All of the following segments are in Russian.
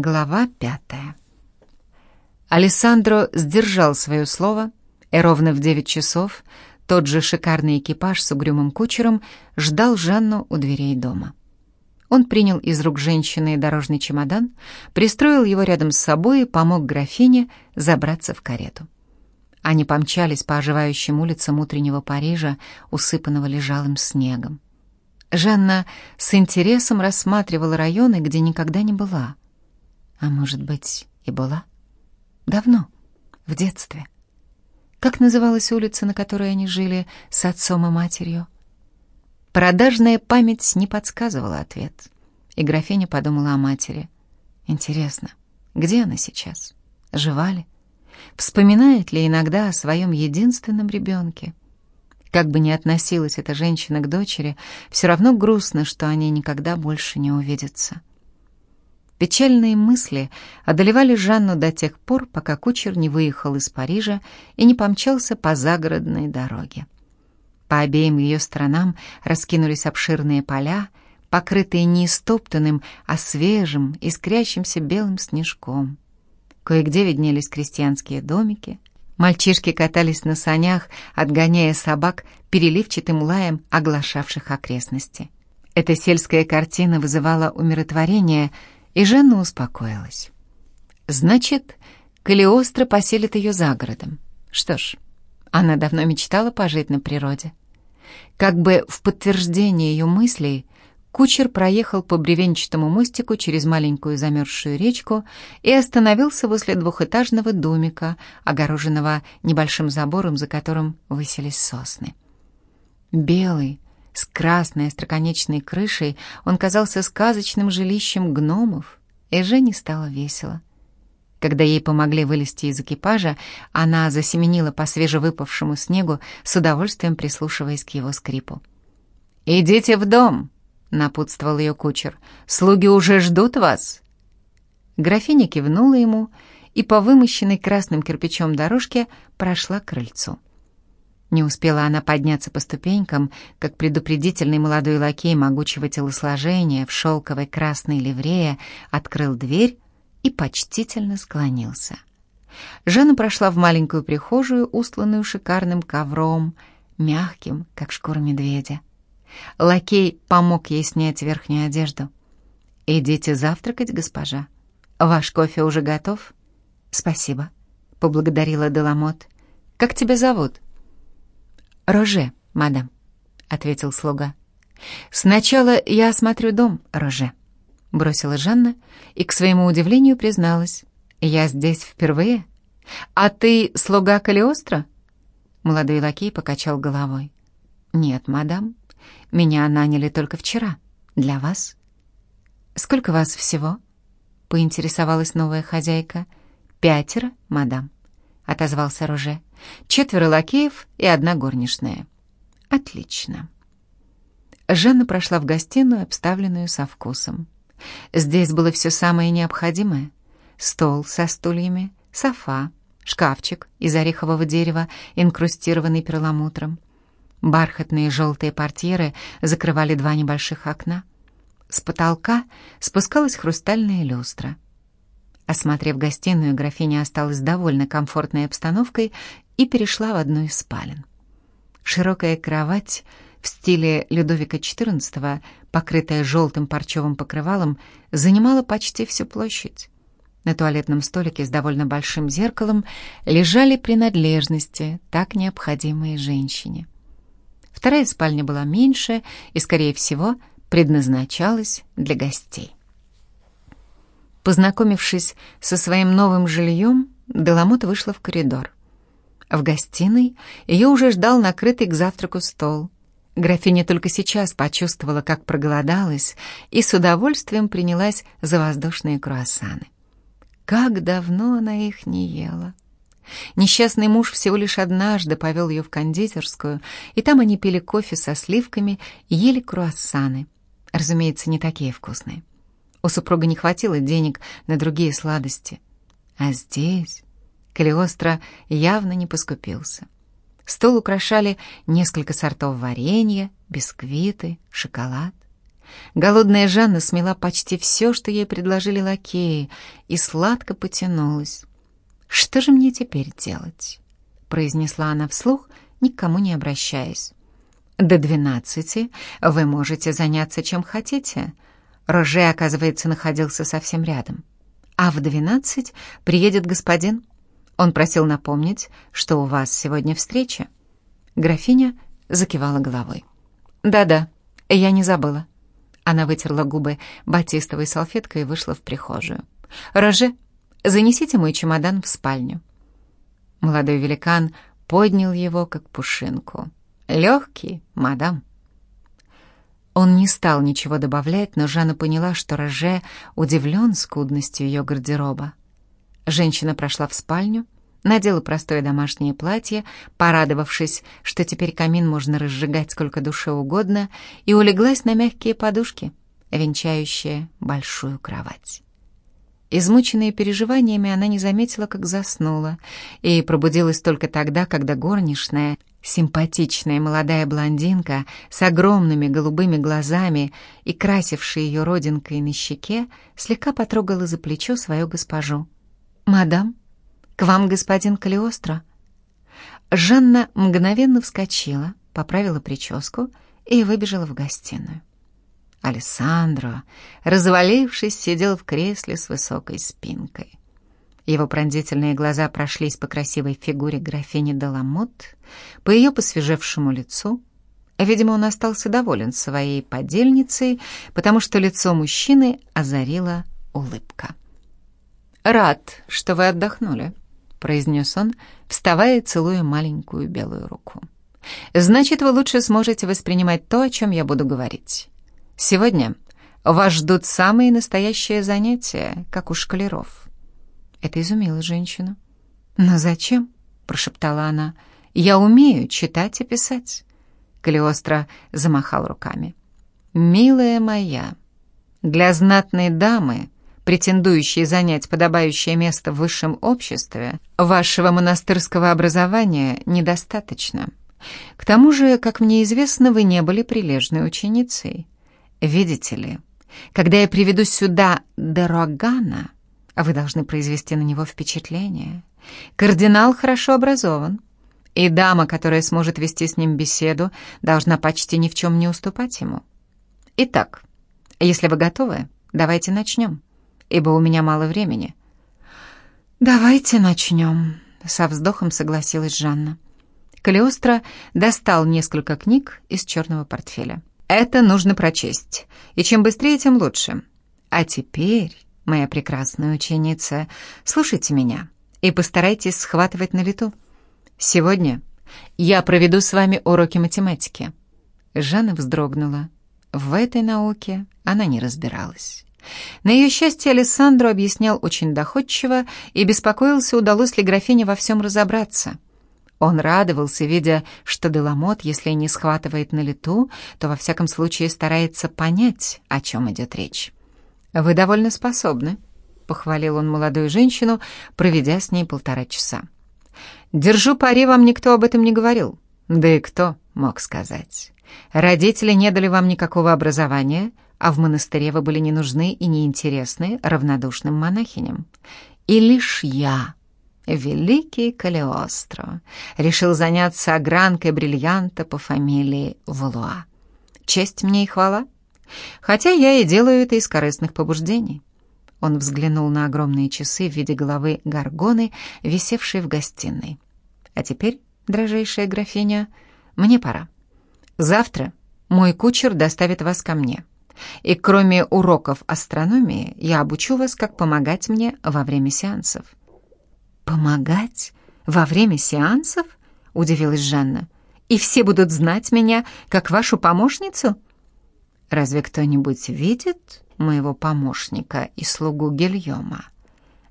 Глава пятая. Алессандро сдержал свое слово, и ровно в девять часов тот же шикарный экипаж с угрюмым кучером ждал Жанну у дверей дома. Он принял из рук женщины дорожный чемодан, пристроил его рядом с собой и помог графине забраться в карету. Они помчались по оживающим улицам утреннего Парижа, усыпанного лежалым снегом. Жанна с интересом рассматривала районы, где никогда не была. А может быть, и была? Давно, в детстве. Как называлась улица, на которой они жили с отцом и матерью? Продажная память не подсказывала ответ. И графиня подумала о матери. Интересно, где она сейчас? Жива ли? Вспоминает ли иногда о своем единственном ребенке? Как бы ни относилась эта женщина к дочери, все равно грустно, что они никогда больше не увидятся. Печальные мысли одолевали Жанну до тех пор, пока кучер не выехал из Парижа и не помчался по загородной дороге. По обеим ее сторонам раскинулись обширные поля, покрытые не истоптанным, а свежим, искрящимся белым снежком. Кое-где виднелись крестьянские домики. Мальчишки катались на санях, отгоняя собак переливчатым лаем, оглашавших окрестности. Эта сельская картина вызывала умиротворение — и Жанна успокоилась. Значит, Калиостро поселит ее за городом. Что ж, она давно мечтала пожить на природе. Как бы в подтверждение ее мыслей, кучер проехал по бревенчатому мостику через маленькую замерзшую речку и остановился возле двухэтажного домика, огороженного небольшим забором, за которым высились сосны. Белый, с красной остроконечной крышей он казался сказочным жилищем гномов, и Жене стало весело. Когда ей помогли вылезти из экипажа, она засеменила по свежевыпавшему снегу, с удовольствием прислушиваясь к его скрипу. «Идите в дом!» — напутствовал ее кучер. «Слуги уже ждут вас!» Графиня кивнула ему и по вымощенной красным кирпичом дорожке прошла к крыльцу. Не успела она подняться по ступенькам, как предупредительный молодой лакей могучего телосложения в шелковой красной ливрее открыл дверь и почтительно склонился. Жанна прошла в маленькую прихожую, устланную шикарным ковром, мягким, как шкура медведя. Лакей помог ей снять верхнюю одежду. «Идите завтракать, госпожа. Ваш кофе уже готов?» «Спасибо», — поблагодарила Деламот. «Как тебя зовут?» «Роже, мадам», — ответил слуга. «Сначала я осмотрю дом, Роже», — бросила Жанна и, к своему удивлению, призналась. «Я здесь впервые. А ты слуга Калиостро?» Молодой лакей покачал головой. «Нет, мадам, меня наняли только вчера. Для вас». «Сколько вас всего?» — поинтересовалась новая хозяйка. «Пятеро, мадам», — отозвался Роже. Четверо лакеев и одна горничная. Отлично. Жанна прошла в гостиную, обставленную со вкусом. Здесь было все самое необходимое. Стол со стульями, софа, шкафчик из орехового дерева, инкрустированный перламутром. Бархатные желтые портьеры закрывали два небольших окна. С потолка спускалась хрустальная люстра. Осмотрев гостиную, графиня осталась довольно комфортной обстановкой и перешла в одну из спален. Широкая кровать в стиле Людовика XIV, покрытая желтым парчевым покрывалом, занимала почти всю площадь. На туалетном столике с довольно большим зеркалом лежали принадлежности, так необходимые женщине. Вторая спальня была меньше и, скорее всего, предназначалась для гостей. Познакомившись со своим новым жильем, Деламот вышла в коридор. В гостиной ее уже ждал накрытый к завтраку стол. Графиня только сейчас почувствовала, как проголодалась, и с удовольствием принялась за воздушные круассаны. Как давно она их не ела! Несчастный муж всего лишь однажды повел ее в кондитерскую, и там они пили кофе со сливками и ели круассаны. Разумеется, не такие вкусные. У супруга не хватило денег на другие сладости. А здесь Калиостро явно не поскупился. Стол украшали несколько сортов варенья, бисквиты, шоколад. Голодная Жанна смела почти все, что ей предложили лакеи, и сладко потянулась. «Что же мне теперь делать?» — произнесла она вслух, никому не обращаясь. «До двенадцати вы можете заняться чем хотите». Роже, оказывается, находился совсем рядом. «А в двенадцать приедет господин. Он просил напомнить, что у вас сегодня встреча». Графиня закивала головой. «Да-да, я не забыла». Она вытерла губы батистовой салфеткой и вышла в прихожую. «Роже, занесите мой чемодан в спальню». Молодой великан поднял его, как пушинку. «Легкий, мадам». Он не стал ничего добавлять, но Жанна поняла, что Роже удивлен скудностью ее гардероба. Женщина прошла в спальню, надела простое домашнее платье, порадовавшись, что теперь камин можно разжигать сколько душе угодно, и улеглась на мягкие подушки, венчающие большую кровать. Измученная переживаниями, она не заметила, как заснула, и пробудилась только тогда, когда горничная, симпатичная молодая блондинка с огромными голубыми глазами и красившей ее родинкой на щеке, слегка потрогала за плечо свою госпожу. «Мадам?» «К вам господин Калиостро». Жанна мгновенно вскочила, поправила прическу и выбежала в гостиную. Алессандро, развалившись, сидел в кресле с высокой спинкой. Его пронзительные глаза прошлись по красивой фигуре графини Деламот, по ее посвежевшему лицу. Видимо, он остался доволен своей подельницей, потому что лицо мужчины озарила улыбка. «Рад, что вы отдохнули», — произнес он, вставая и целуя маленькую белую руку. «Значит, вы лучше сможете воспринимать то, о чем я буду говорить. Сегодня вас ждут самые настоящие занятия, как у шкалеров». Это изумило женщину. «Но зачем?» — прошептала она. «Я умею читать и писать». Калиостро замахал руками. «Милая моя, для знатной дамы претендующие занять подобающее место в высшем обществе, вашего монастырского образования недостаточно. К тому же, как мне известно, вы не были прилежной ученицей. Видите ли, когда я приведу сюда Дерогана, вы должны произвести на него впечатление. Кардинал хорошо образован, и дама, которая сможет вести с ним беседу, должна почти ни в чем не уступать ему. Итак, если вы готовы, давайте начнем ибо у меня мало времени». «Давайте начнем», — со вздохом согласилась Жанна. Калиостро достал несколько книг из черного портфеля. «Это нужно прочесть, и чем быстрее, тем лучше. А теперь, моя прекрасная ученица, слушайте меня и постарайтесь схватывать на лету. Сегодня я проведу с вами уроки математики». Жанна вздрогнула. В этой науке она не разбиралась. На ее счастье Алессандро объяснял очень доходчиво и беспокоился, удалось ли графине во всем разобраться. Он радовался, видя, что Деламот, если не схватывает на лету, то во всяком случае старается понять, о чем идет речь. «Вы довольно способны», — похвалил он молодую женщину, проведя с ней полтора часа. «Держу пари, вам никто об этом не говорил. Да и кто мог сказать? Родители не дали вам никакого образования, а в монастыре вы были не нужны и неинтересны равнодушным монахиням. И лишь я, великий Калиостро, решил заняться огранкой бриллианта по фамилии Валуа. Честь мне и хвала. Хотя я и делаю это из корыстных побуждений. Он взглянул на огромные часы в виде головы горгоны, висевшей в гостиной. А теперь, дрожайшая графиня, мне пора. Завтра мой кучер доставит вас ко мне. И кроме уроков астрономии, я обучу вас, как помогать мне во время сеансов». «Помогать? Во время сеансов?» — удивилась Жанна. «И все будут знать меня как вашу помощницу?» «Разве кто-нибудь видит моего помощника и слугу Гильома?»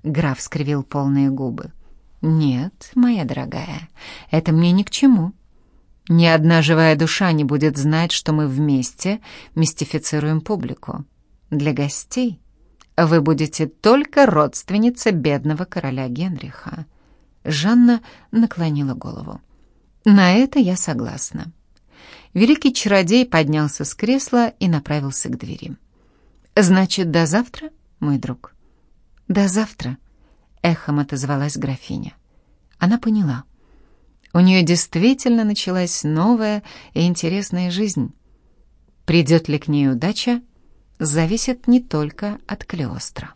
Граф скривил полные губы. «Нет, моя дорогая, это мне ни к чему. Ни одна живая душа не будет знать, что мы вместе мистифицируем публику. Для гостей вы будете только родственница бедного короля Генриха. Жанна наклонила голову. На это я согласна. Великий чародей поднялся с кресла и направился к двери. «Значит, до завтра, мой друг?» «До завтра», — эхом отозвалась графиня. Она поняла. У нее действительно началась новая и интересная жизнь. Придет ли к ней удача, зависит не только от Клеостра.